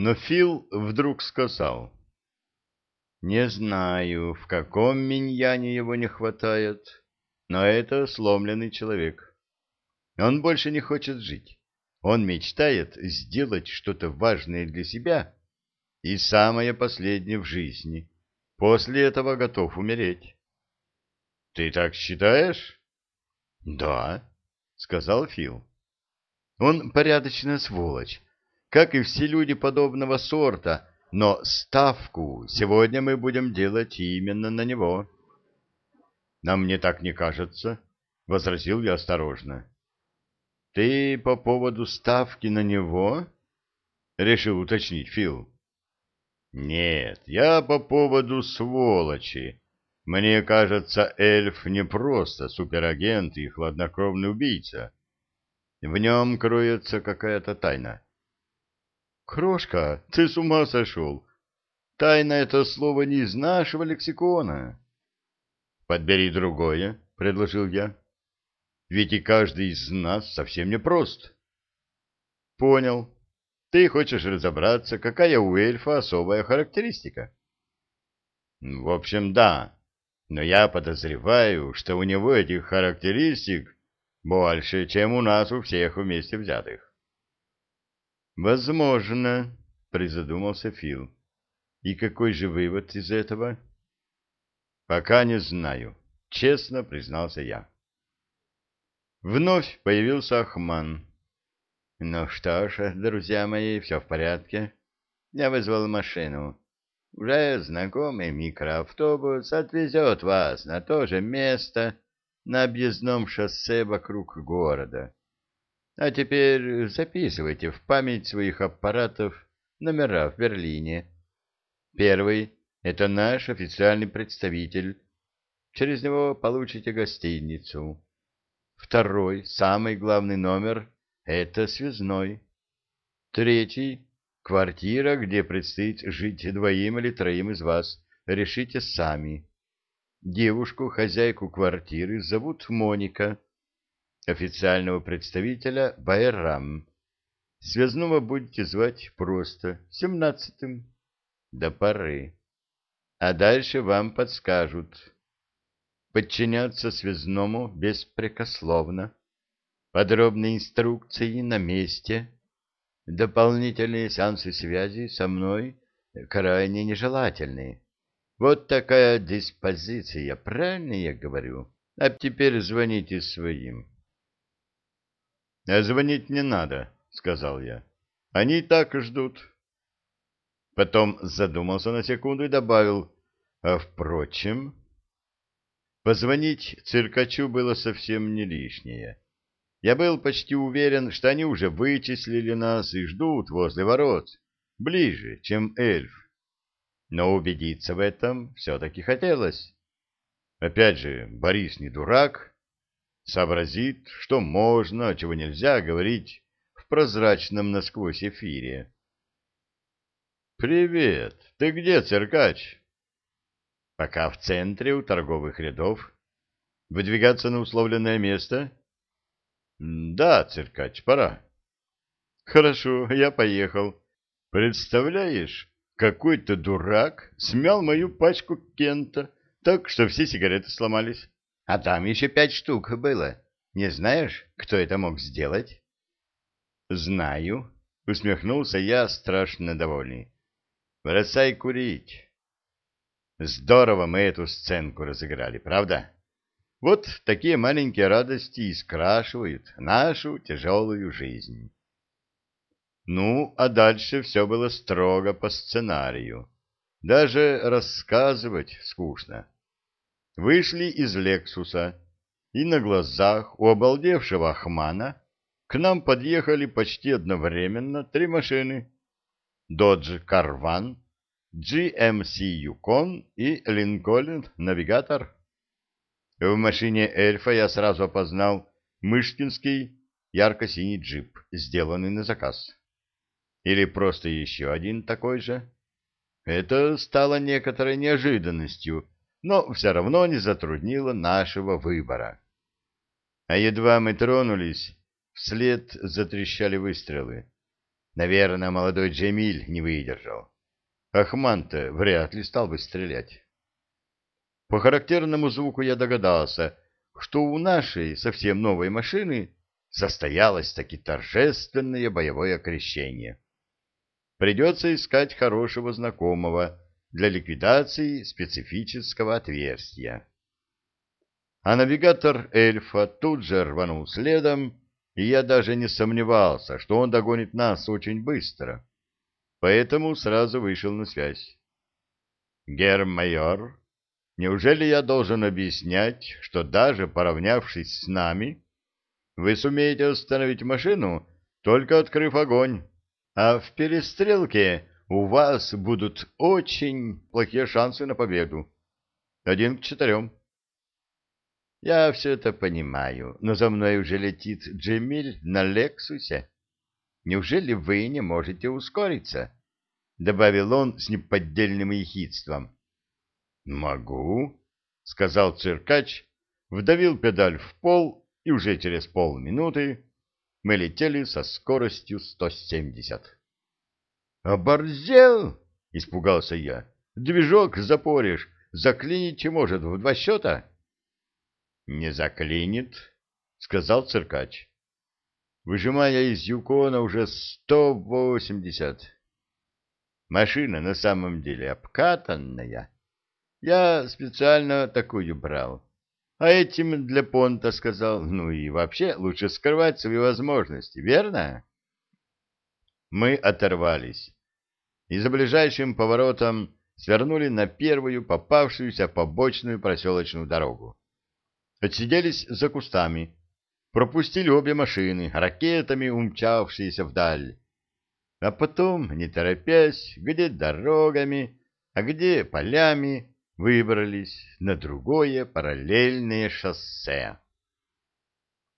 Но Фил вдруг сказал. «Не знаю, в каком миньяне его не хватает, но это сломленный человек. Он больше не хочет жить. Он мечтает сделать что-то важное для себя и самое последнее в жизни. После этого готов умереть». «Ты так считаешь?» «Да», — сказал Фил. «Он порядочная сволочь, как и все люди подобного сорта, но ставку сегодня мы будем делать именно на него. — Нам мне так не кажется, — возразил я осторожно. — Ты по поводу ставки на него? — решил уточнить Фил. — Нет, я по поводу сволочи. Мне кажется, эльф не просто суперагент и хладнокровный убийца. В нем кроется какая-то тайна. — Крошка, ты с ума сошел. Тайна — это слово не из нашего лексикона. Подбери другое, — предложил я. Ведь и каждый из нас совсем не прост. Понял. Ты хочешь разобраться, какая у эльфа особая характеристика? В общем, да. Но я подозреваю, что у него этих характеристик больше, чем у нас у всех вместе взятых. Возможно, призадумался Фил. И какой же вывод из этого? Пока не знаю, честно признался я. Вновь появился Ахман. Ну что ж, друзья мои, все в порядке. Я вызвал машину. Уже знакомый микроавтобус отвезет вас на то же место на объездном шоссе вокруг города. А теперь записывайте в память своих аппаратов номера в Берлине. Первый — это наш официальный представитель. Через него получите гостиницу. Второй, самый главный номер — это связной. Третий — квартира, где предстоит жить двоим или троим из вас. Решите сами. Девушку, хозяйку квартиры, зовут Моника официального представителя Байрам. Связного будете звать просто семнадцатым до поры. А дальше вам подскажут. Подчиняться связному беспрекословно. Подробные инструкции на месте. Дополнительные сеансы связи со мной крайне нежелательные. Вот такая диспозиция, правильно я говорю? А теперь звоните своим. А звонить не надо, сказал я. Они и так ждут. Потом задумался на секунду и добавил, а впрочем, позвонить циркачу было совсем не лишнее. Я был почти уверен, что они уже вычислили нас и ждут возле ворот, ближе, чем эльф. Но убедиться в этом все-таки хотелось. Опять же, Борис не дурак, сообразит, что можно, а чего нельзя говорить в прозрачном насквозь эфире. «Привет! Ты где, циркач?» «Пока в центре у торговых рядов. Выдвигаться на условленное место?» «Да, циркач, пора». «Хорошо, я поехал. Представляешь, какой-то дурак смял мою пачку Кента, так что все сигареты сломались». А там еще пять штук было. Не знаешь, кто это мог сделать? — Знаю, — усмехнулся я, страшно довольный. — Бросай курить. Здорово мы эту сценку разыграли, правда? Вот такие маленькие радости и скрашивают нашу тяжелую жизнь. Ну, а дальше все было строго по сценарию. Даже рассказывать скучно вышли из «Лексуса», и на глазах у обалдевшего Ахмана к нам подъехали почти одновременно три машины — Dodge Carvan, GMC Yukon и Lincoln Навигатор. В машине эльфа я сразу опознал мышкинский ярко-синий джип, сделанный на заказ. Или просто еще один такой же. Это стало некоторой неожиданностью — но все равно не затруднило нашего выбора. А едва мы тронулись, вслед затрещали выстрелы. Наверное, молодой Джемиль не выдержал. Ахман-то вряд ли стал бы стрелять. По характерному звуку я догадался, что у нашей совсем новой машины состоялось таки торжественное боевое крещение. Придется искать хорошего знакомого для ликвидации специфического отверстия. А навигатор эльфа тут же рванул следом, и я даже не сомневался, что он догонит нас очень быстро. Поэтому сразу вышел на связь. «Гермайор, неужели я должен объяснять, что даже поравнявшись с нами, вы сумеете остановить машину, только открыв огонь, а в перестрелке у вас будут очень плохие шансы на победу. Один к четырем». Я все это понимаю, но за мной уже летит Джемиль на Лексусе. Неужели вы не можете ускориться? — добавил он с неподдельным ехидством. — Могу, — сказал циркач, вдавил педаль в пол, и уже через полминуты мы летели со скоростью 170. — Оборзел! — испугался я. — Движок запоришь, заклинить может в два счета. — не заклинит, сказал циркач, выжимая из юкона уже сто восемьдесят. Машина на самом деле обкатанная. Я специально такую брал. А этим для понта сказал, ну и вообще лучше скрывать свои возможности, верно? Мы оторвались и за ближайшим поворотом свернули на первую попавшуюся побочную проселочную дорогу. Отсиделись за кустами, пропустили обе машины, ракетами умчавшиеся вдаль. А потом, не торопясь, где дорогами, а где полями, выбрались на другое параллельное шоссе.